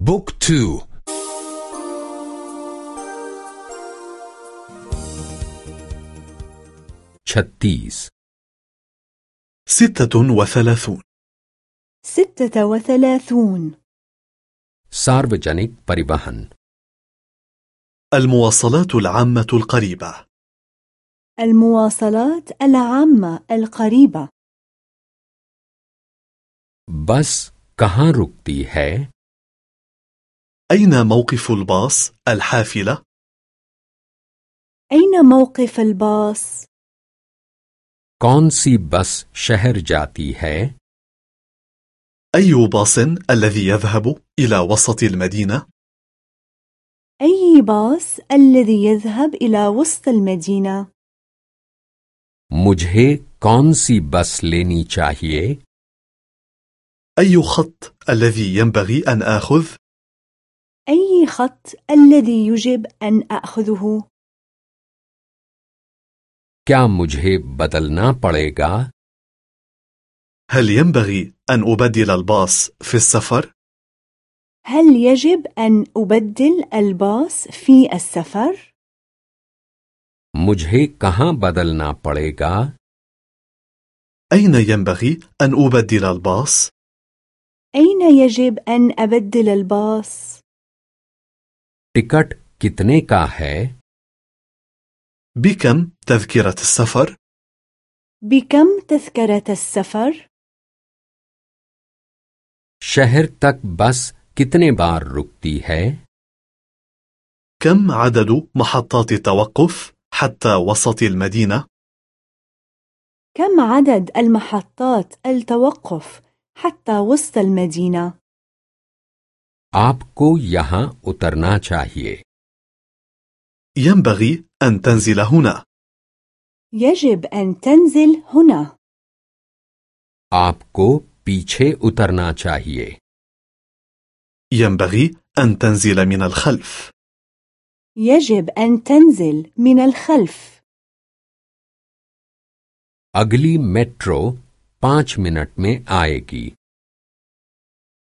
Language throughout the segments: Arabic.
book two. छत्तीस ستة وثلاثون. ستة وثلاثون. सार्वजनिक परिवहन المواصلات العامة القريبة. المواصلات العامة القريبة. بس كهان ركتي هي؟ أين موقف الباص الحافلة؟ أين موقف الباص؟ कौन सी बस शहर जाती है أي باص الذي يذهب إلى وسط المدينة؟ أي باص الذي يذهب إلى وسط المدينة؟ मुझे कौन सी बस लेनी चाहिए أي خط الذي ينبغي أن آخذ؟ أي خط الذي يجب أن أخذه؟ क्या मुझे बदलना पड़ेगा هل ينبغي أن أبدل الباص في السفر؟ هل يجب أن أبدل الباص في السفر؟ मुझे कहाँ बदलना पड़ेगा أين ينبغي أن أبدل الباص؟ أين يجب أن أبدل الباص؟ टिकट कितने का है بكم تذكرة السفر؟ بكم تذكرة السفر؟ शहर तक बस कितने बार रुकती है كم عدد محطات التوقف حتى وسط المدينة؟ كم عدد المحطات التوقف حتى وسط المدينة؟ आपको यहाँ उतरना चाहिए ينبغي أن تنزل هنا يجب أن تنزل هنا आपको पीछे उतरना चाहिए ينبغي أن تنزل من الخلف يجب أن تنزل من الخلف अगली मेट्रो पाँच मिनट में आएगी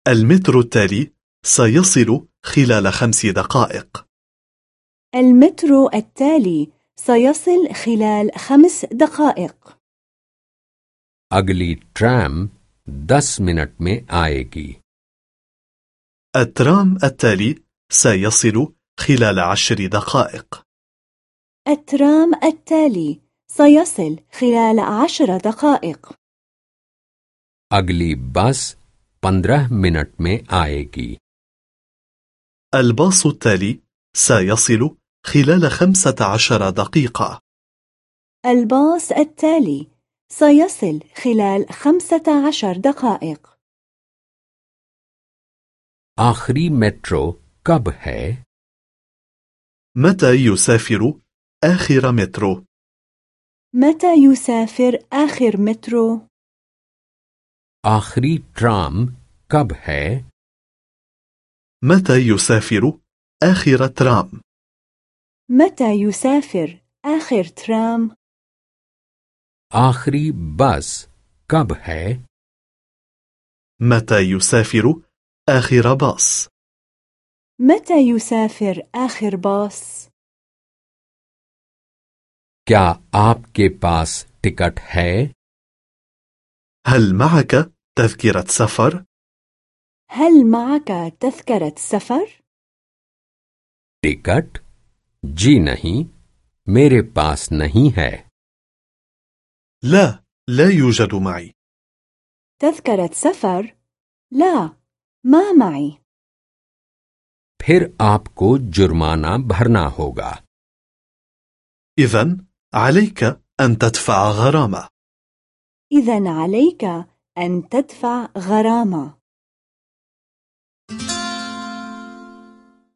المترو التالي سيصل خلال خمس دقائق المترو التالي سيصل خلال خمس دقائق अगली ट्रैम दस मिनट में आएगी الترام التالي سيصل خلال عشر دقائق الترام التالي سيصل خلال عشر دقائق अगली बस पंद्रह मिनट में आएगी الباص التالي سيصل خلال خمسة عشر دقيقة. الباص التالي سيصل خلال خمسة عشر دقائق. آخری مترو كب هي؟ متى يسافر آخر مترو؟ متى يسافر آخر مترو؟ آخری ترام کب ہے؟ متى يسافر آخر ترام؟ متى يسافر آخر ترام؟ آخر بس كب هي؟ متى يسافر آخر باص؟ متى يسافر آخر باص؟ کیا آپ کے پاس ٹکٹ ہے؟ هل معك تذكرة سفر؟ هل معك تذكرة سفر؟ टिकट जी नहीं मेरे पास नहीं है لا لا يوجد معي تذكرة سفر؟ لا ما معي फिर आपको जुर्माना भरना होगा إذا عليك أن تدفع غرامة إذا عليك أن تدفع غرامة